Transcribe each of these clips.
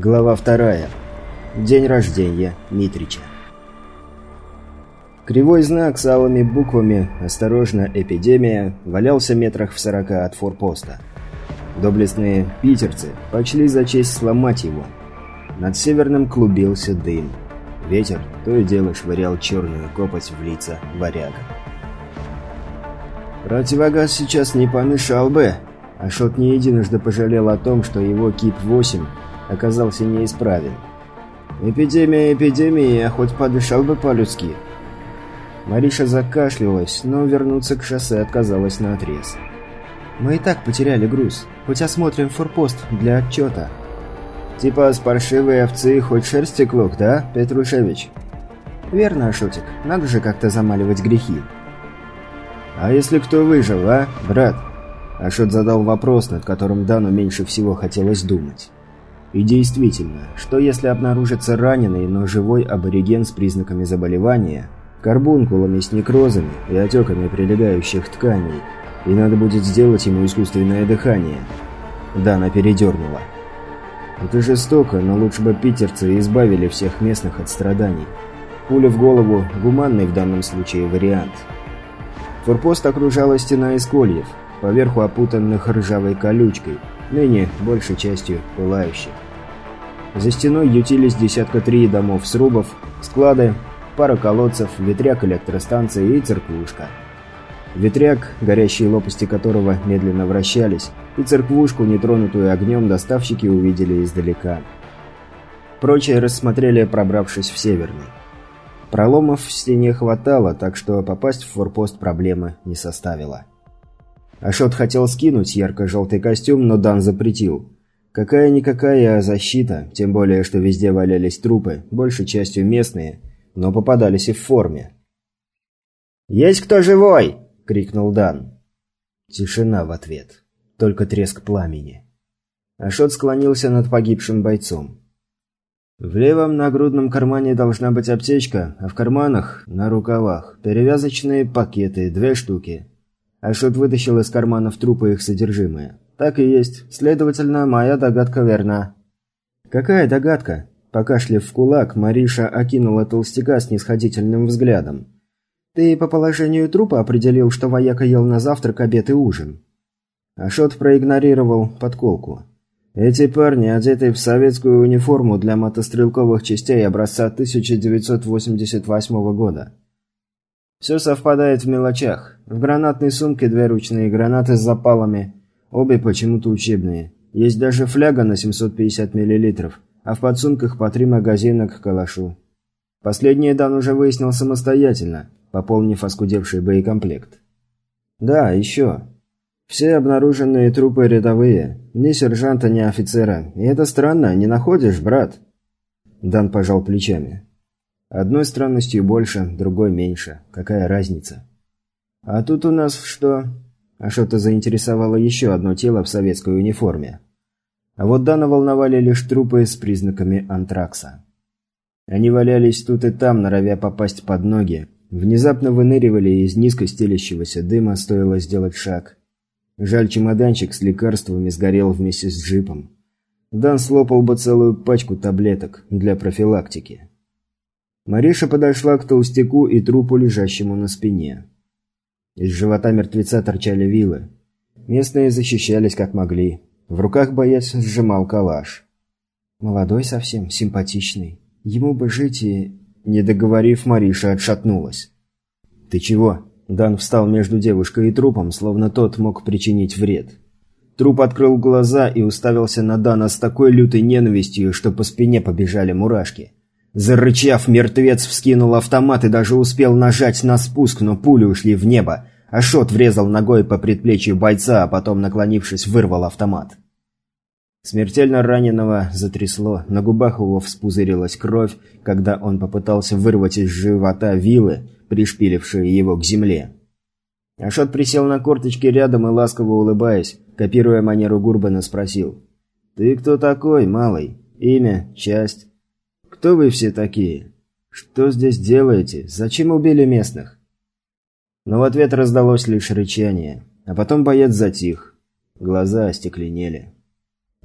Глава вторая. День рождения Митрича. Кривой знак с алыми буквами «Осторожно, эпидемия» валялся метрах в сорока от форпоста. Доблестные питерцы почли за честь сломать его. Над северным клубился дым. Ветер то и дело швырял черную копоть в лица варяга. Противогаз сейчас не помешал бы. Ашот не единожды пожалел о том, что его КИП-8 оказался неисправен. Эпидемия эпидемии, а хоть подышал бы по-людски. Мариша закашлялась, но вернуться к шоссе отказалась наотрез. «Мы и так потеряли груз. Хоть осмотрим форпост для отчета». «Типа с паршивой овцы хоть шерсти клок, да, Петрушевич?» «Верно, Ашотик. Надо же как-то замаливать грехи». «А если кто выжил, а, брат?» Ашот задал вопрос, над которым Дану меньше всего хотелось думать. И действительно, что если обнаружится раненый, но живой абориген с признаками заболевания, карбункулами с некрозами и отеками прилегающих тканей, и надо будет сделать ему искусственное дыхание? Дана передернула. Это жестоко, но лучше бы питерцы избавили всех местных от страданий. Пуля в голову – гуманный в данном случае вариант. Форпост окружала стена из кольев, поверху опутанных ржавой колючкой – ныне большей частью пылающих. За стеной ютились десятка три домов срубов, склады, пара колодцев, ветряк электростанции и церквушка. Ветряк, горящие лопасти которого медленно вращались, и церквушку, нетронутую огнем, доставщики увидели издалека. Прочие рассмотрели, пробравшись в северный. Проломов в стене хватало, так что попасть в форпост проблемы не составило. Ашот хотел скинуть ярко-желтый костюм, но Дан запретил. Какая-никакая защита, тем более, что везде валялись трупы, большей частью местные, но попадались и в форме. «Есть кто живой?» — крикнул Дан. Тишина в ответ. Только треск пламени. Ашот склонился над погибшим бойцом. В левом нагрудном кармане должна быть аптечка, а в карманах, на рукавах, перевязочные пакеты, две штуки. Ашот вытащил из карманов трупа их содержимое. «Так и есть. Следовательно, моя догадка верна». «Какая догадка?» Покашлив в кулак, Мариша окинула толстяка с нисходительным взглядом. «Ты по положению трупа определил, что вояка ел на завтрак, обед и ужин». Ашот проигнорировал подколку. «Эти парни, одетые в советскую униформу для мотострелковых частей образца 1988 года. Все совпадает в мелочах. В гранатной сумке две ручные гранаты с запалами. Обе почему-то учебные. Есть даже фляга на 750 мл, а в подсумках по три магазина к калашу. Последний Дан уже выяснил самостоятельно, пополнив оскудевший боекомплект. Да, еще. Все обнаруженные трупы рядовые. Ни сержанта, ни офицера. И это странно, не находишь, брат? Дан пожал плечами. Одной странностью больше, другой меньше. Какая разница? А тут у нас что? А что-то заинтересовало еще одно тело в советской униформе. А вот Дана волновали лишь трупы с признаками антракса. Они валялись тут и там, норовя попасть под ноги. Внезапно выныривали из низко стелящегося дыма, стоило сделать шаг. Жаль, чемоданчик с лекарствами сгорел вместе с джипом. Дан слопал бы целую пачку таблеток для профилактики. Мариша подошла к толстяку и трупу, лежащему на спине. Из живота мертвеца торчали вилы. Местные защищались как могли. В руках боец сжимал калаш. Молодой совсем, симпатичный. Ему бы жить и... Не договорив, Мариша отшатнулась. «Ты чего?» Дан встал между девушкой и трупом, словно тот мог причинить вред. Труп открыл глаза и уставился на Дана с такой лютой ненавистью, что по спине побежали мурашки. Зарычав, мертвец вскинул автомат и даже успел нажать на спуск, но пули ушли в небо. Ашот врезал ногой по предплечью бойца, а потом, наклонившись, вырвал автомат. Смертельно раненого затрясло, на губах его вспузырилась кровь, когда он попытался вырвать из живота вилы, пришпилившие его к земле. Ашот присел на корточки рядом и, ласково улыбаясь, копируя манеру Гурбана, спросил. «Ты кто такой, малый? Имя? Часть?» Кто вы все такие? Что здесь делаете? Зачем убили местных?» Но в ответ раздалось лишь рычание, а потом боец затих. Глаза остекленели.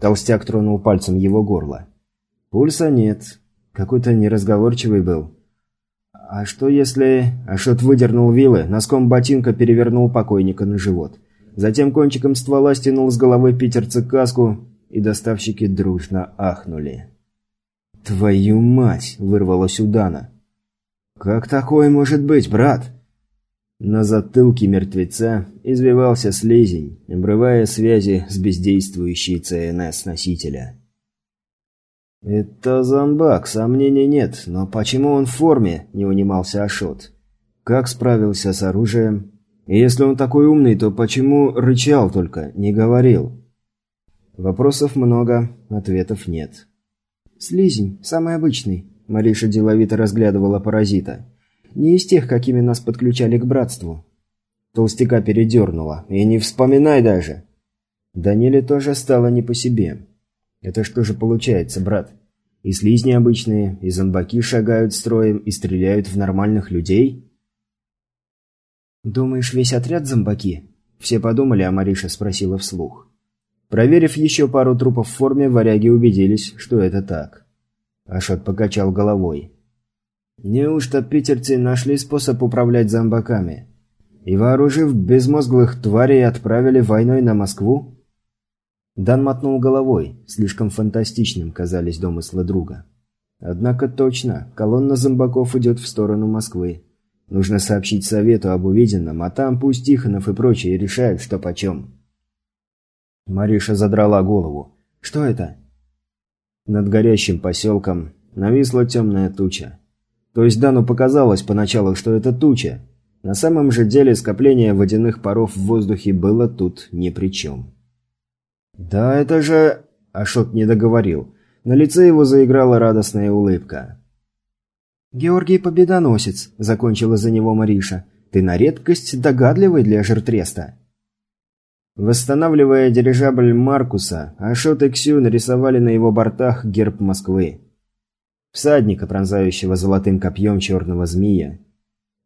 Толстяк тронул пальцем его горло. Пульса нет. Какой-то неразговорчивый был. А что если... Ашот выдернул вилы, носком ботинка перевернул покойника на живот. Затем кончиком ствола стянул с головы питерца каску, и доставщики дружно ахнули. «Твою мать!» — вырвалось у Дана. «Как такое может быть, брат?» На затылке мертвеца извивался слизень, обрывая связи с бездействующей ЦНС носителя. «Это зомбак, сомнений нет, но почему он в форме?» – не унимался Ашот. «Как справился с оружием? Если он такой умный, то почему рычал только, не говорил?» Вопросов много, ответов нет. «Слизень, самый обычный», – Мариша деловито разглядывала паразита. «Не из тех, какими нас подключали к братству». Толстяка передернула. «И не вспоминай даже!» Даниле тоже стало не по себе. «Это что же получается, брат? И слизни обычные, и зомбаки шагают строем и стреляют в нормальных людей?» «Думаешь, весь отряд зомбаки?» Все подумали, а Мариша спросила вслух. Проверив еще пару трупов в форме, варяги убедились, что это так. Ашот покачал головой. «Неужто питерцы нашли способ управлять зомбаками? И вооружив безмозглых тварей, отправили войной на Москву?» Дан мотнул головой, слишком фантастичным казались домыслы друга. Однако точно, колонна зомбаков идет в сторону Москвы. Нужно сообщить совету об увиденном, а там пусть Тихонов и прочие решают, что почем. Мариша задрала голову. «Что это?» Над горящим поселком нависла темная туча. То есть Дану показалось поначалу, что это туча. На самом же деле скопление водяных паров в воздухе было тут ни при чем. «Да это же...» – Ашот не договорил. На лице его заиграла радостная улыбка. «Георгий Победоносец», – закончила за него Мариша. «Ты на редкость догадливый для жертреста». Восстанавливая дирижабль Маркуса, Ашот и Ксю нарисовали на его бортах герб Москвы. Всадника, пронзающего золотым копьем черного змея.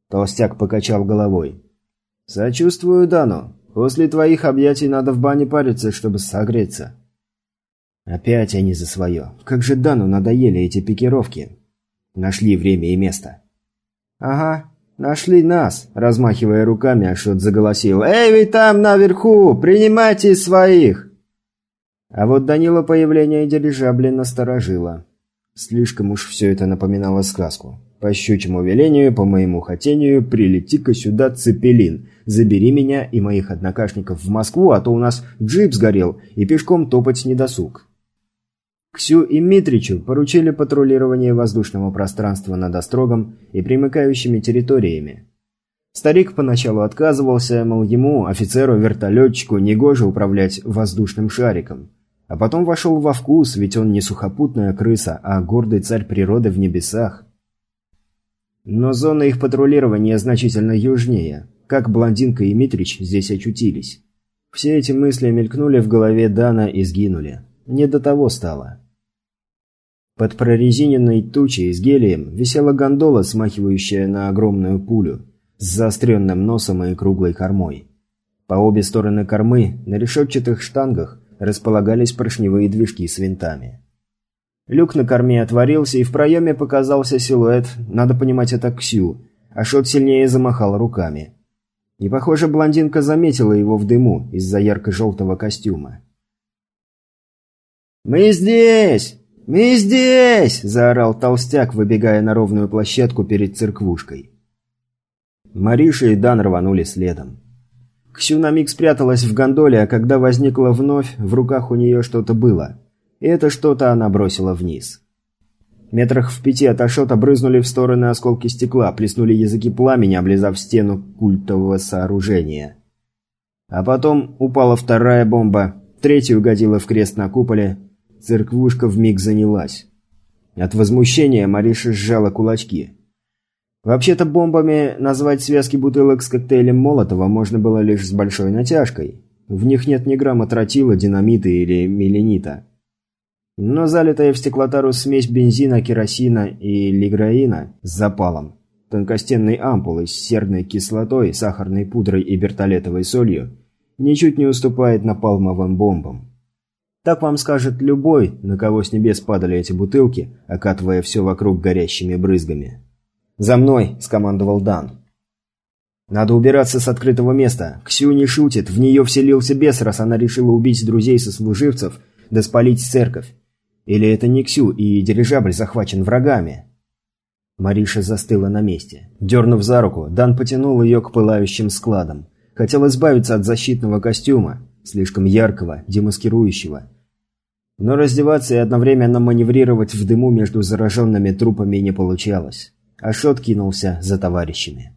Толстяк покачал головой. «Сочувствую, Дану. После твоих объятий надо в бане париться, чтобы согреться». Опять они за свое. Как же Дану надоели эти пикировки. Нашли время и место. «Ага, «Нашли нас!» – размахивая руками, Ашот заголосил. «Эй, вы там наверху! Принимайте своих!» А вот Данила появление дирижабля насторожило. Слишком уж все это напоминало сказку. По щучьему велению, по моему хотению, прилети-ка сюда цепелин. Забери меня и моих однокашников в Москву, а то у нас джип сгорел, и пешком топать не досуг. Ксю и Митричу поручили патрулирование воздушного пространства над Острогом и примыкающими территориями. Старик поначалу отказывался, мол, ему, офицеру-вертолетчику, негоже управлять воздушным шариком. А потом вошел во вкус, ведь он не сухопутная крыса, а гордый царь природы в небесах. Но зона их патрулирования значительно южнее. Как блондинка и Митрич здесь очутились? Все эти мысли мелькнули в голове Дана и сгинули. Не до того стало. Под прорезиненной тучей с гелием висела гондола, смахивающая на огромную пулю, с заостренным носом и круглой кормой. По обе стороны кормы на решетчатых штангах располагались поршневые движки с винтами. Люк на корме отворился, и в проеме показался силуэт, надо понимать это Ксю, а Шот сильнее замахал руками. И, похоже, блондинка заметила его в дыму из-за ярко-желтого костюма. «Мы здесь!» «Мы здесь!» – заорал толстяк, выбегая на ровную площадку перед церквушкой. Мариша и Дан рванули следом. Ксю на миг спряталась в гондоле, а когда возникла вновь, в руках у нее что-то было. И это что-то она бросила вниз. Метрах в пяти от Ашота брызнули в стороны осколки стекла, плеснули языки пламени, облизав стену культового сооружения. А потом упала вторая бомба, третья угодила в крест на куполе, Церквушка вмиг занялась. От возмущения Мариша сжала кулачки. Вообще-то бомбами назвать связки бутылок с коктейлем Молотова можно было лишь с большой натяжкой. В них нет ни грамма тротила, динамита или меленита. Но залитая в стеклотару смесь бензина, керосина и лиграина с запалом, тонкостенной ампулой с серной кислотой, сахарной пудрой и бертолетовой солью, ничуть не уступает напалмовым бомбам. Так вам скажет любой, на кого с небес падали эти бутылки, окатывая все вокруг горящими брызгами. «За мной!» – скомандовал Дан. «Надо убираться с открытого места. Ксю не шутит, в нее вселился бес, раз она решила убить друзей-сослуживцев да спалить церковь. Или это не Ксю, и дирижабль захвачен врагами?» Мариша застыла на месте. Дернув за руку, Дан потянул ее к пылающим складам. Хотел избавиться от защитного костюма, слишком яркого, демаскирующего. Но раздеваться и одновременно маневрировать в дыму между зараженными трупами не получалось. Ашот кинулся за товарищами.